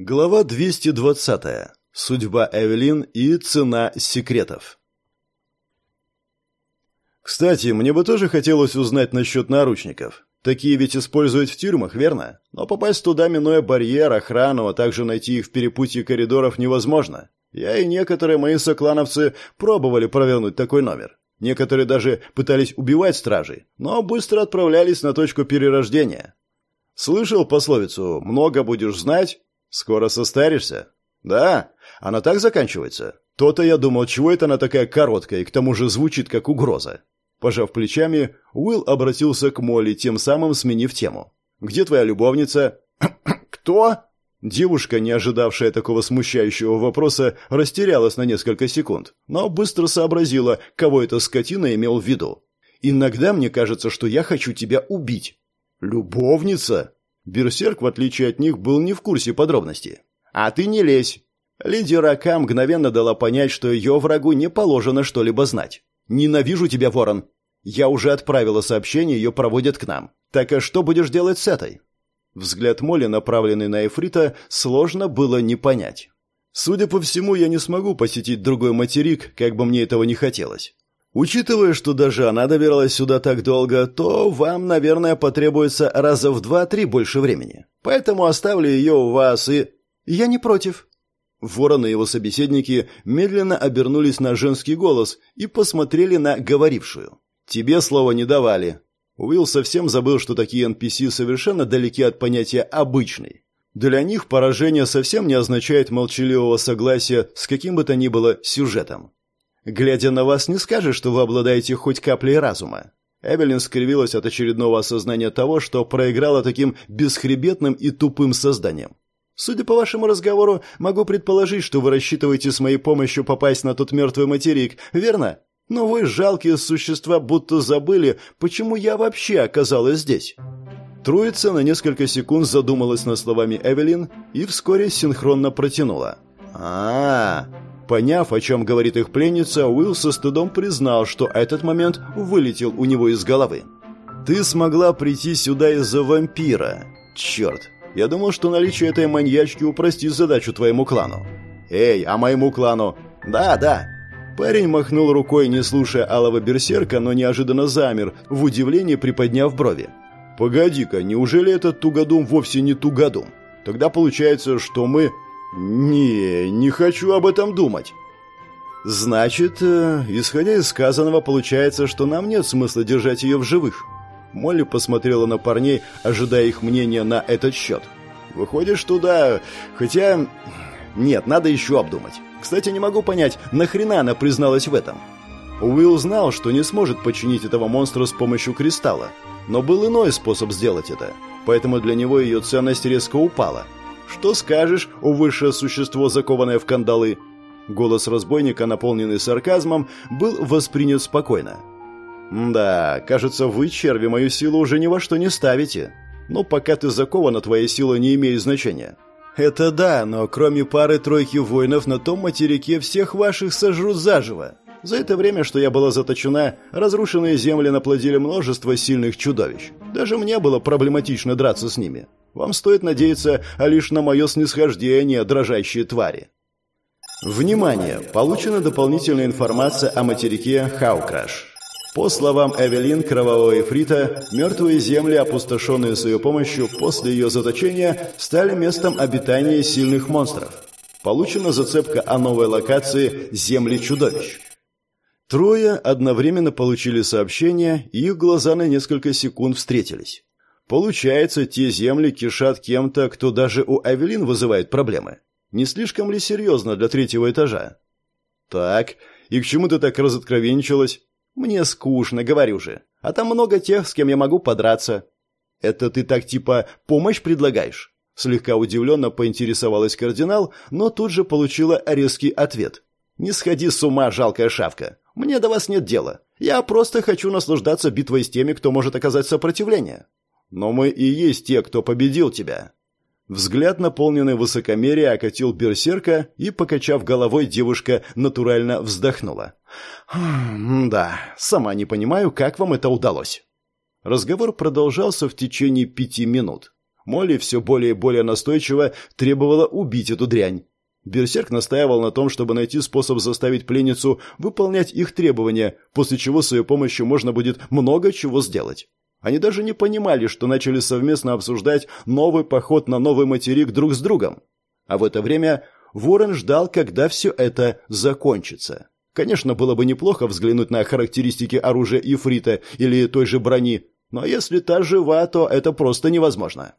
Глава 220. Судьба Эвелин и цена секретов. Кстати, мне бы тоже хотелось узнать насчет наручников. Такие ведь используют в тюрьмах, верно? Но попасть туда, минуя барьер, охрану, а также найти их в перепутье коридоров невозможно. Я и некоторые мои соклановцы пробовали провернуть такой номер. Некоторые даже пытались убивать стражей, но быстро отправлялись на точку перерождения. Слышал пословицу «много будешь знать, «Скоро состаришься?» «Да, она так заканчивается. То-то я думал, чего это она такая короткая и к тому же звучит как угроза». Пожав плечами, Уилл обратился к Молли, тем самым сменив тему. «Где твоя любовница?» «Кто?» Девушка, не ожидавшая такого смущающего вопроса, растерялась на несколько секунд, но быстро сообразила, кого эта скотина имел в виду. «Иногда мне кажется, что я хочу тебя убить». «Любовница?» Берсерк, в отличие от них, был не в курсе подробностей. «А ты не лезь!» Леди Рака мгновенно дала понять, что ее врагу не положено что-либо знать. «Ненавижу тебя, Ворон!» «Я уже отправила сообщение, ее проводят к нам. Так а что будешь делать с этой?» Взгляд Молли, направленный на Эфрита, сложно было не понять. «Судя по всему, я не смогу посетить другой материк, как бы мне этого не хотелось. Учитывая, что даже она добиралась сюда так долго, то вам, наверное, потребуется раза в два-три больше времени. Поэтому оставлю ее у вас и... Я не против. Ворон и его собеседники медленно обернулись на женский голос и посмотрели на говорившую. «Тебе слова не давали». Уилл совсем забыл, что такие NPC совершенно далеки от понятия «обычный». Для них поражение совсем не означает молчаливого согласия с каким бы то ни было сюжетом. Глядя на вас, не скажешь, что вы обладаете хоть каплей разума. Эвелин скривилась от очередного осознания того, что проиграла таким бесхребетным и тупым созданием. Судя по вашему разговору, могу предположить, что вы рассчитываете с моей помощью попасть на тот мертвый материк, верно? Но вы, жалкие существа, будто забыли, почему я вообще оказалась здесь. Троица на несколько секунд задумалась над словами Эвелин и вскоре синхронно протянула. а, -а, -а Поняв, о чем говорит их пленница, Уилл со стыдом признал, что этот момент вылетел у него из головы. «Ты смогла прийти сюда из-за вампира. Черт, я думал, что наличие этой маньячки упростит задачу твоему клану». «Эй, а моему клану?» «Да, да». Парень махнул рукой, не слушая алого берсерка, но неожиданно замер, в удивлении приподняв брови. «Погоди-ка, неужели этот тугодум вовсе не тугодум? Тогда получается, что мы «Не, не хочу об этом думать». «Значит, э, исходя из сказанного, получается, что нам нет смысла держать ее в живых». Молли посмотрела на парней, ожидая их мнения на этот счет. «Выходишь туда, хотя... Нет, надо еще обдумать. Кстати, не могу понять, нахрена она призналась в этом?» Уилл знал, что не сможет починить этого монстра с помощью кристалла, но был иной способ сделать это, поэтому для него ее ценность резко упала – что скажешь, о высшее существо, закованное в кандалы?» Голос разбойника, наполненный сарказмом, был воспринят спокойно. «Да, кажется, вы, черви, мою силу уже ни во что не ставите. Но пока ты закована, твоя сила не имеет значения». «Это да, но кроме пары-тройки воинов на том материке всех ваших сожрут заживо. За это время, что я была заточена, разрушенные земли наплодили множество сильных чудовищ. Даже мне было проблематично драться с ними. Вам стоит надеяться лишь на мое снисхождение, дрожащие твари. Внимание! Получена дополнительная информация о материке Хаукраш. По словам Эвелин Кровавого Эфрита, мертвые земли, опустошенные с ее помощью после ее заточения, стали местом обитания сильных монстров. Получена зацепка о новой локации «Земли чудовищ». Трое одновременно получили сообщение, и их глаза на несколько секунд встретились. Получается, те земли кишат кем-то, кто даже у Эвелин вызывает проблемы. Не слишком ли серьезно для третьего этажа? Так, и к чему ты так разоткровенчилась? Мне скучно, говорю же. А там много тех, с кем я могу подраться. Это ты так типа помощь предлагаешь? Слегка удивленно поинтересовалась кардинал, но тут же получила резкий ответ. «Не сходи с ума, жалкая шавка. Мне до вас нет дела. Я просто хочу наслаждаться битвой с теми, кто может оказать сопротивление. Но мы и есть те, кто победил тебя». Взгляд, наполненный высокомерия, окатил берсерка, и, покачав головой, девушка натурально вздохнула. «Хм, «Да, сама не понимаю, как вам это удалось». Разговор продолжался в течение пяти минут. Молли все более и более настойчиво требовала убить эту дрянь. Берсерк настаивал на том, чтобы найти способ заставить пленницу выполнять их требования, после чего с ее помощью можно будет много чего сделать. Они даже не понимали, что начали совместно обсуждать новый поход на новый материк друг с другом. А в это время Ворон ждал, когда все это закончится. Конечно, было бы неплохо взглянуть на характеристики оружия Ифрита или той же брони, но если та жива, то это просто невозможно.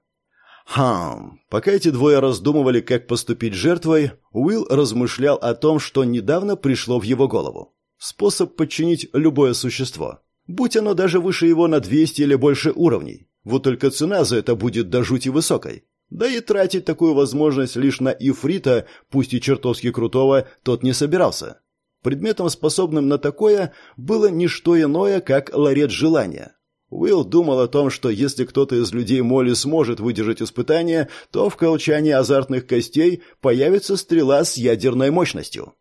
Хм, пока эти двое раздумывали, как поступить жертвой, Уилл размышлял о том, что недавно пришло в его голову. Способ подчинить любое существо. Будь оно даже выше его на 200 или больше уровней. Вот только цена за это будет до жути высокой. Да и тратить такую возможность лишь на Ифрита, пусть и чертовски крутого, тот не собирался. Предметом, способным на такое, было не что иное, как ларет желания. Уилл думал о том, что если кто-то из людей Молли сможет выдержать испытание, то в колчании азартных костей появится стрела с ядерной мощностью.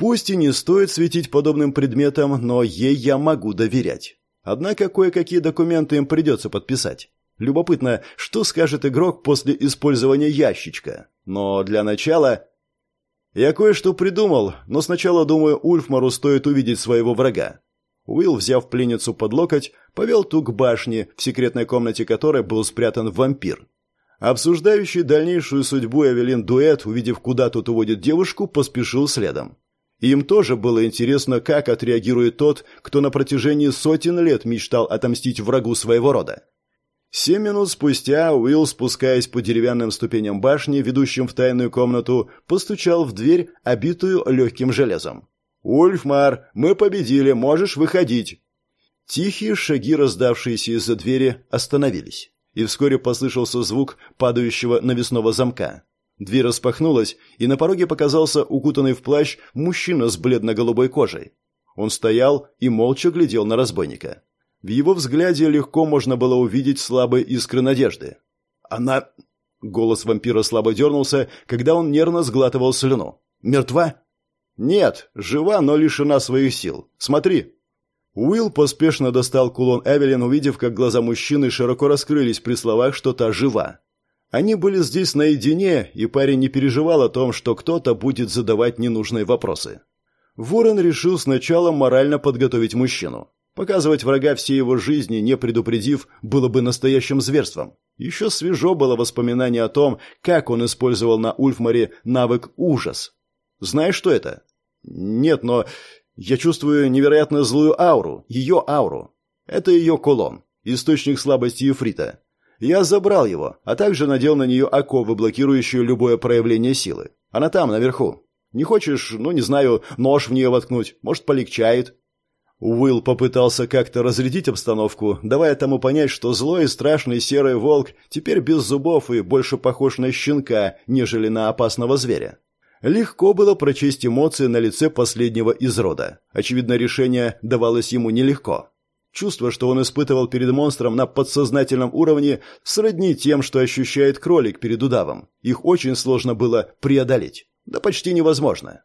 Пусть и не стоит светить подобным предметом, но ей я могу доверять. Однако кое-какие документы им придется подписать. Любопытно, что скажет игрок после использования ящичка. Но для начала... Я кое-что придумал, но сначала, думаю, Ульфмару стоит увидеть своего врага. Уилл, взяв пленницу под локоть, повел ту к башне, в секретной комнате которой был спрятан вампир. Обсуждающий дальнейшую судьбу Эвелин Дуэт, увидев, куда тут уводит девушку, поспешил следом. Им тоже было интересно, как отреагирует тот, кто на протяжении сотен лет мечтал отомстить врагу своего рода. Семь минут спустя Уилл, спускаясь по деревянным ступеням башни, ведущим в тайную комнату, постучал в дверь, обитую легким железом. «Ульфмар, мы победили, можешь выходить!» Тихие шаги, раздавшиеся из-за двери, остановились, и вскоре послышался звук падающего навесного замка. Дверь распахнулась, и на пороге показался укутанный в плащ мужчина с бледно-голубой кожей. Он стоял и молча глядел на разбойника. В его взгляде легко можно было увидеть слабые искры надежды. «Она...» Голос вампира слабо дернулся, когда он нервно сглатывал слюну. «Мертва?» «Нет, жива, но лишена своих сил. Смотри». Уилл поспешно достал кулон Эвелин, увидев, как глаза мужчины широко раскрылись при словах, что та жива. Они были здесь наедине, и парень не переживал о том, что кто-то будет задавать ненужные вопросы. Ворон решил сначала морально подготовить мужчину. Показывать врага всей его жизни, не предупредив, было бы настоящим зверством. Еще свежо было воспоминание о том, как он использовал на Ульфмаре навык «Ужас». Знаешь, что это? Нет, но я чувствую невероятно злую ауру, ее ауру. Это ее кулон, источник слабости Ефрита. Я забрал его, а также надел на нее оковы, блокирующие любое проявление силы. Она там, наверху. Не хочешь, ну, не знаю, нож в нее воткнуть? Может, полегчает?» Уилл попытался как-то разрядить обстановку, давая тому понять, что злой и страшный серый волк теперь без зубов и больше похож на щенка, нежели на опасного зверя. Легко было прочесть эмоции на лице последнего из рода. Очевидно, решение давалось ему нелегко. Чувство, что он испытывал перед монстром на подсознательном уровне, сродни тем, что ощущает кролик перед удавом. Их очень сложно было преодолеть. Да почти невозможно.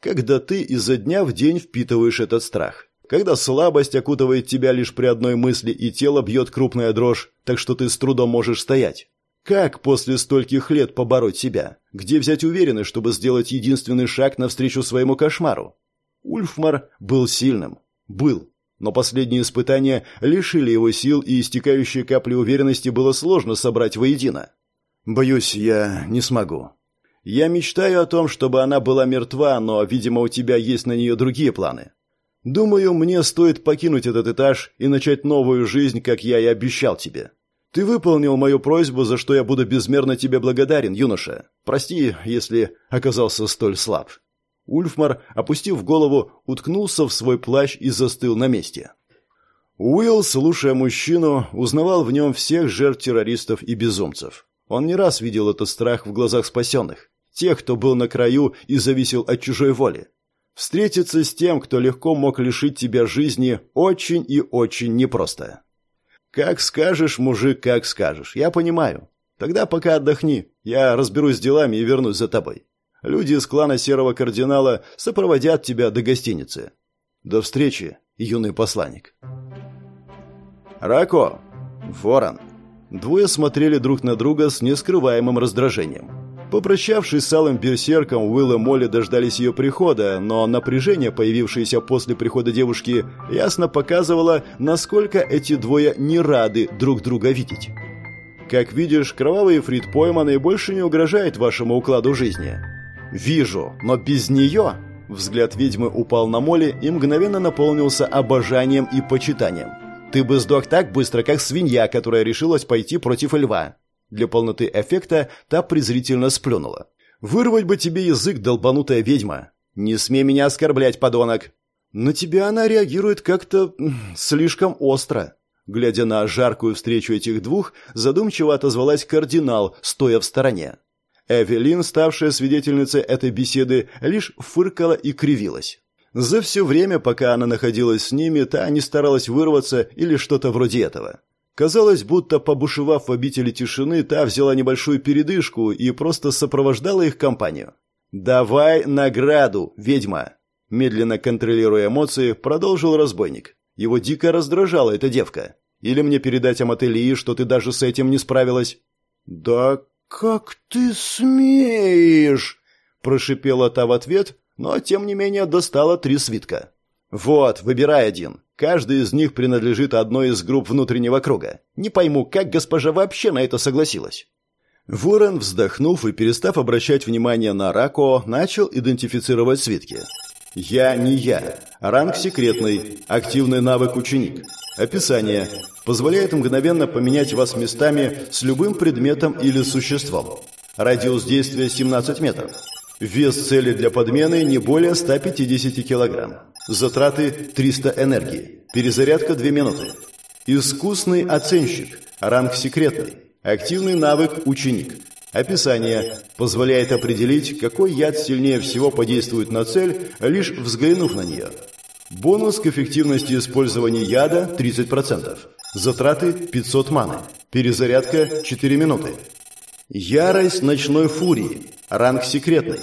Когда ты изо дня в день впитываешь этот страх. Когда слабость окутывает тебя лишь при одной мысли и тело бьет крупная дрожь, так что ты с трудом можешь стоять. Как после стольких лет побороть себя? Где взять уверенность, чтобы сделать единственный шаг навстречу своему кошмару? Ульфмар был сильным. Был. Но последние испытания лишили его сил, и истекающие капли уверенности было сложно собрать воедино. «Боюсь, я не смогу. Я мечтаю о том, чтобы она была мертва, но, видимо, у тебя есть на нее другие планы. Думаю, мне стоит покинуть этот этаж и начать новую жизнь, как я и обещал тебе. Ты выполнил мою просьбу, за что я буду безмерно тебе благодарен, юноша. Прости, если оказался столь слаб». Ульфмар, опустив голову, уткнулся в свой плащ и застыл на месте. Уилл, слушая мужчину, узнавал в нем всех жертв террористов и безумцев. Он не раз видел этот страх в глазах спасенных, тех, кто был на краю и зависел от чужой воли. Встретиться с тем, кто легко мог лишить тебя жизни, очень и очень непросто. «Как скажешь, мужик, как скажешь. Я понимаю. Тогда пока отдохни. Я разберусь с делами и вернусь за тобой. Люди из клана Серого Кардинала сопроводят тебя до гостиницы. До встречи, юный посланник». «Рако! Ворон!» Двое смотрели друг на друга с нескрываемым раздражением. Попрощавшись с алым берсерком, Уилл и Молли дождались ее прихода, но напряжение, появившееся после прихода девушки, ясно показывало, насколько эти двое не рады друг друга видеть. Как видишь, кровавый Фрид пойманный больше не угрожает вашему укладу жизни. Вижу, но без нее... Взгляд ведьмы упал на Молли и мгновенно наполнился обожанием и почитанием. Ты бы сдох так быстро, как свинья, которая решилась пойти против льва. Для полноты эффекта та презрительно сплюнула. «Вырвать бы тебе язык, долбанутая ведьма! Не смей меня оскорблять, подонок!» «На тебя она реагирует как-то... слишком остро». Глядя на жаркую встречу этих двух, задумчиво отозвалась кардинал, стоя в стороне. Эвелин, ставшая свидетельницей этой беседы, лишь фыркала и кривилась. За все время, пока она находилась с ними, та не старалась вырваться или что-то вроде этого. Казалось, будто побушевав в обители тишины, та взяла небольшую передышку и просто сопровождала их компанию. «Давай награду, ведьма!» Медленно контролируя эмоции, продолжил разбойник. Его дико раздражала эта девка. «Или мне передать Амателии, что ты даже с этим не справилась?» «Да как ты смеешь?» Прошипела та в ответ, но тем не менее достала три свитка. «Вот, выбирай один. Каждый из них принадлежит одной из групп внутреннего круга. Не пойму, как госпожа вообще на это согласилась». Ворон, вздохнув и перестав обращать внимание на Рако, начал идентифицировать свитки. «Я не я. Ранг секретный. Активный навык ученик. Описание. Позволяет мгновенно поменять вас местами с любым предметом или существом. Радиус действия 17 метров. Вес цели для подмены не более 150 кг. Затраты 300 энергии. Перезарядка 2 минуты. Искусный оценщик. Ранг секретный. Активный навык ученик. Описание позволяет определить, какой яд сильнее всего подействует на цель, лишь взглянув на нее. Бонус к эффективности использования яда 30%. Затраты 500 маны. Перезарядка 4 минуты. Ярость ночной фурии. Ранг секретный.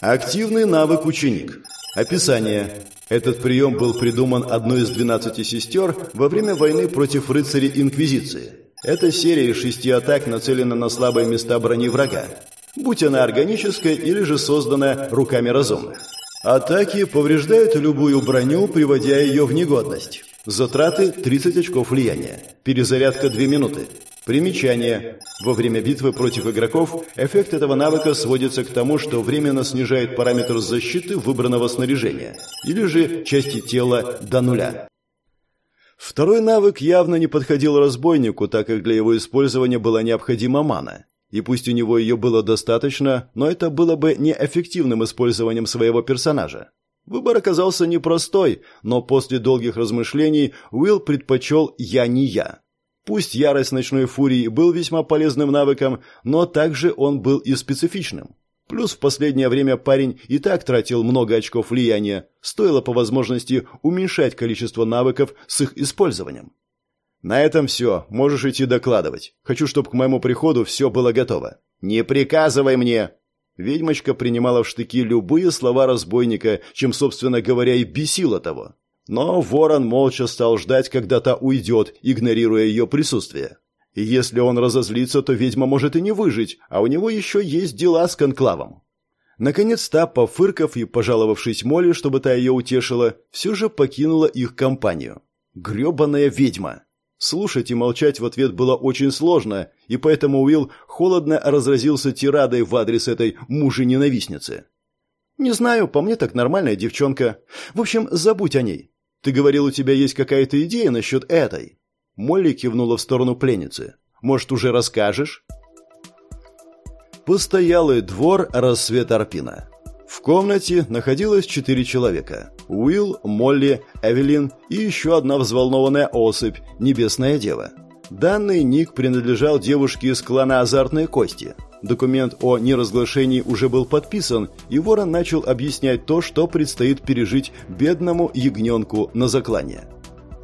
Активный навык ученик. Описание. Этот прием был придуман одной из 12 сестер во время войны против рыцарей Инквизиции. Эта серия из шести атак нацелена на слабые места брони врага, будь она органическая или же создана руками разумных. Атаки повреждают любую броню, приводя ее в негодность. Затраты 30 очков влияния. Перезарядка 2 минуты. Примечание. Во время битвы против игроков эффект этого навыка сводится к тому, что временно снижает параметр защиты выбранного снаряжения или же части тела до нуля. Второй навык явно не подходил разбойнику, так как для его использования была необходима мана. И пусть у него ее было достаточно, но это было бы неэффективным использованием своего персонажа. Выбор оказался непростой, но после долгих размышлений Уилл предпочел «я не я». Пусть ярость ночной фурии был весьма полезным навыком, но также он был и специфичным. Плюс в последнее время парень и так тратил много очков влияния, стоило по возможности уменьшать количество навыков с их использованием. На этом все, можешь идти докладывать. Хочу, чтобы к моему приходу все было готово. Не приказывай мне! Ведьмочка принимала в штыки любые слова разбойника, чем, собственно говоря, и бесила того. Но ворон молча стал ждать, когда та уйдет, игнорируя ее присутствие. И если он разозлится, то ведьма может и не выжить, а у него еще есть дела с конклавом. Наконец та, пофыркав и пожаловавшись Молли, чтобы та ее утешила, все же покинула их компанию. Гребаная ведьма! Слушать и молчать в ответ было очень сложно, и поэтому Уилл холодно разразился тирадой в адрес этой мужа-ненавистницы. «Не знаю, по мне так нормальная девчонка. В общем, забудь о ней. Ты говорил, у тебя есть какая-то идея насчет этой?» Молли кивнула в сторону пленницы. «Может, уже расскажешь?» Постоялый двор «Рассвет Арпина». В комнате находилось четыре человека. Уилл, Молли, Эвелин и еще одна взволнованная особь, Небесная Дева. Данный ник принадлежал девушке из клана «Азартные кости». Документ о неразглашении уже был подписан, и Ворон начал объяснять то, что предстоит пережить бедному ягненку на заклане.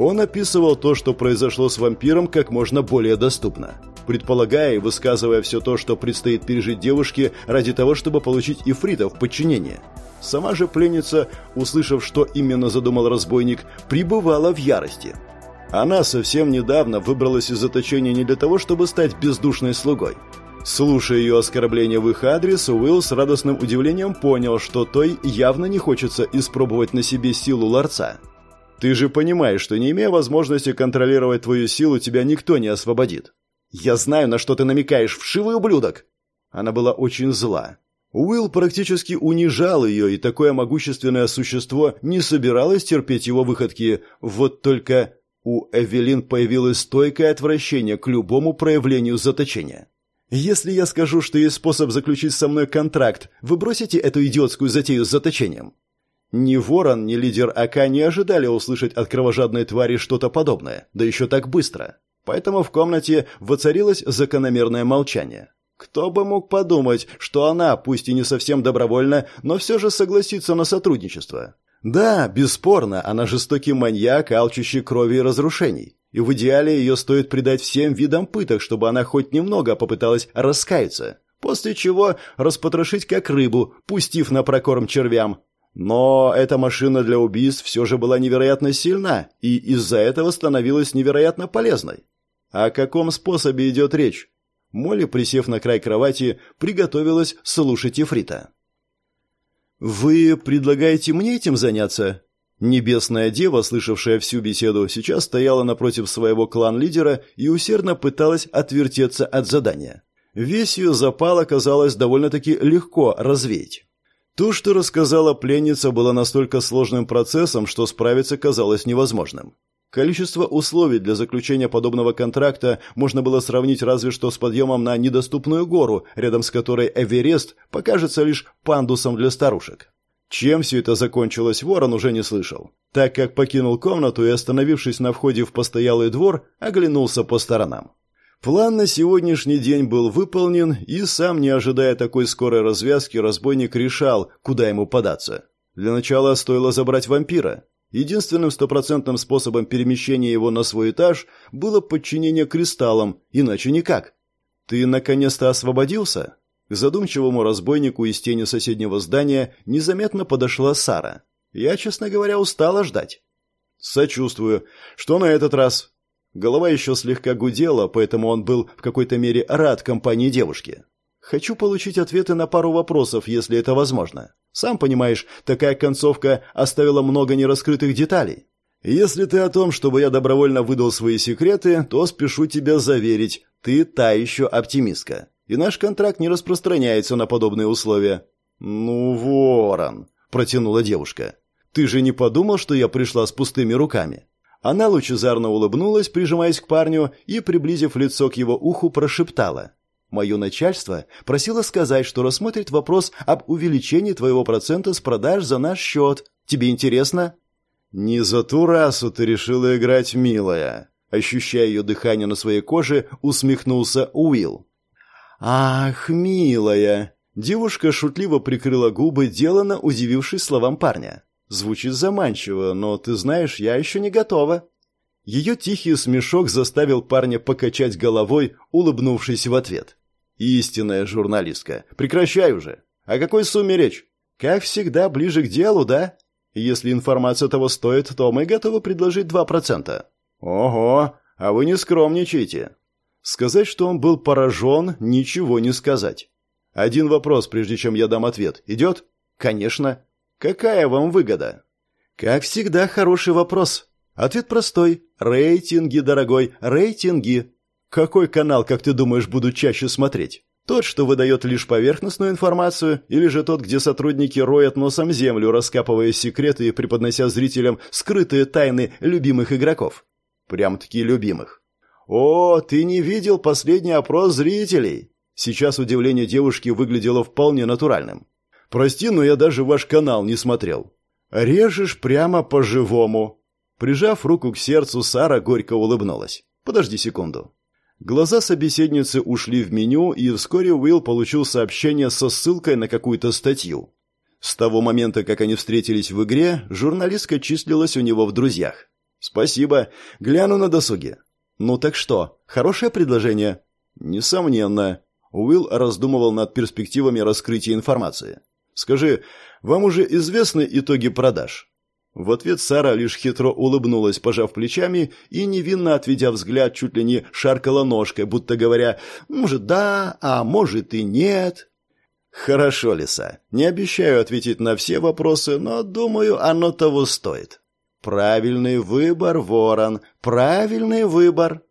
Он описывал то, что произошло с вампиром, как можно более доступно, предполагая и высказывая все то, что предстоит пережить девушке ради того, чтобы получить Ифрита в подчинение. Сама же пленница, услышав, что именно задумал разбойник, пребывала в ярости – Она совсем недавно выбралась из заточения не для того, чтобы стать бездушной слугой. Слушая ее оскорбления в их адрес, Уилл с радостным удивлением понял, что той явно не хочется испробовать на себе силу ларца. «Ты же понимаешь, что не имея возможности контролировать твою силу, тебя никто не освободит». «Я знаю, на что ты намекаешь, вшивый ублюдок!» Она была очень зла. Уилл практически унижал ее, и такое могущественное существо не собиралось терпеть его выходки. Вот только у Эвелин появилось стойкое отвращение к любому проявлению заточения. «Если я скажу, что есть способ заключить со мной контракт, вы бросите эту идиотскую затею с заточением?» Ни Ворон, ни лидер АК не ожидали услышать от кровожадной твари что-то подобное, да еще так быстро. Поэтому в комнате воцарилось закономерное молчание. Кто бы мог подумать, что она, пусть и не совсем добровольно, но все же согласится на сотрудничество. Да, бесспорно, она жестокий маньяк, алчущий крови и разрушений и в идеале ее стоит предать всем видам пыток, чтобы она хоть немного попыталась раскаяться, после чего распотрошить как рыбу, пустив на прокорм червям. Но эта машина для убийств все же была невероятно сильна и из-за этого становилась невероятно полезной. О каком способе идет речь? Молли, присев на край кровати, приготовилась слушать Ефрита. «Вы предлагаете мне этим заняться?» Небесная дева, слышавшая всю беседу, сейчас стояла напротив своего клан-лидера и усердно пыталась отвертеться от задания. Весь ее запал оказалось довольно-таки легко развеять. То, что рассказала пленница, было настолько сложным процессом, что справиться казалось невозможным. Количество условий для заключения подобного контракта можно было сравнить разве что с подъемом на недоступную гору, рядом с которой Эверест покажется лишь пандусом для старушек. Чем все это закончилось, Ворон уже не слышал, так как покинул комнату и, остановившись на входе в постоялый двор, оглянулся по сторонам. План на сегодняшний день был выполнен, и сам, не ожидая такой скорой развязки, разбойник решал, куда ему податься. Для начала стоило забрать вампира. Единственным стопроцентным способом перемещения его на свой этаж было подчинение кристаллам, иначе никак. «Ты наконец-то освободился?» К задумчивому разбойнику из тени соседнего здания незаметно подошла Сара. Я, честно говоря, устала ждать. Сочувствую. Что на этот раз? Голова еще слегка гудела, поэтому он был в какой-то мере рад компании девушки. Хочу получить ответы на пару вопросов, если это возможно. Сам понимаешь, такая концовка оставила много нераскрытых деталей. Если ты о том, чтобы я добровольно выдал свои секреты, то спешу тебя заверить, ты та еще оптимистка и наш контракт не распространяется на подобные условия». «Ну, ворон», — протянула девушка. «Ты же не подумал, что я пришла с пустыми руками?» Она лучезарно улыбнулась, прижимаясь к парню, и, приблизив лицо к его уху, прошептала. «Мое начальство просило сказать, что рассмотрит вопрос об увеличении твоего процента с продаж за наш счет. Тебе интересно?» «Не за ту расу ты решила играть, милая», Ощущая ее дыхание на своей коже, усмехнулся Уилл. «Ах, милая!» Девушка шутливо прикрыла губы, делано удивившись словам парня. «Звучит заманчиво, но ты знаешь, я еще не готова». Ее тихий смешок заставил парня покачать головой, улыбнувшись в ответ. «Истинная журналистка. Прекращай уже. О какой сумме речь? Как всегда, ближе к делу, да? Если информация того стоит, то мы готовы предложить два процента». «Ого, а вы не скромничайте. Сказать, что он был поражен, ничего не сказать. Один вопрос, прежде чем я дам ответ. Идет? Конечно. Какая вам выгода? Как всегда, хороший вопрос. Ответ простой. Рейтинги, дорогой, рейтинги. Какой канал, как ты думаешь, буду чаще смотреть? Тот, что выдает лишь поверхностную информацию, или же тот, где сотрудники роют носом землю, раскапывая секреты и преподнося зрителям скрытые тайны любимых игроков? Прям-таки любимых. «О, ты не видел последний опрос зрителей?» Сейчас удивление девушки выглядело вполне натуральным. «Прости, но я даже ваш канал не смотрел». «Режешь прямо по-живому». Прижав руку к сердцу, Сара горько улыбнулась. «Подожди секунду». Глаза собеседницы ушли в меню, и вскоре Уилл получил сообщение со ссылкой на какую-то статью. С того момента, как они встретились в игре, журналистка числилась у него в друзьях. «Спасибо. Гляну на досуге. «Ну так что, хорошее предложение?» «Несомненно». Уилл раздумывал над перспективами раскрытия информации. «Скажи, вам уже известны итоги продаж?» В ответ Сара лишь хитро улыбнулась, пожав плечами, и, невинно отведя взгляд, чуть ли не шаркала ножкой, будто говоря «может, да, а может и нет». «Хорошо, Лиса. Не обещаю ответить на все вопросы, но, думаю, оно того стоит». «Правильный выбор, Ворон, правильный выбор».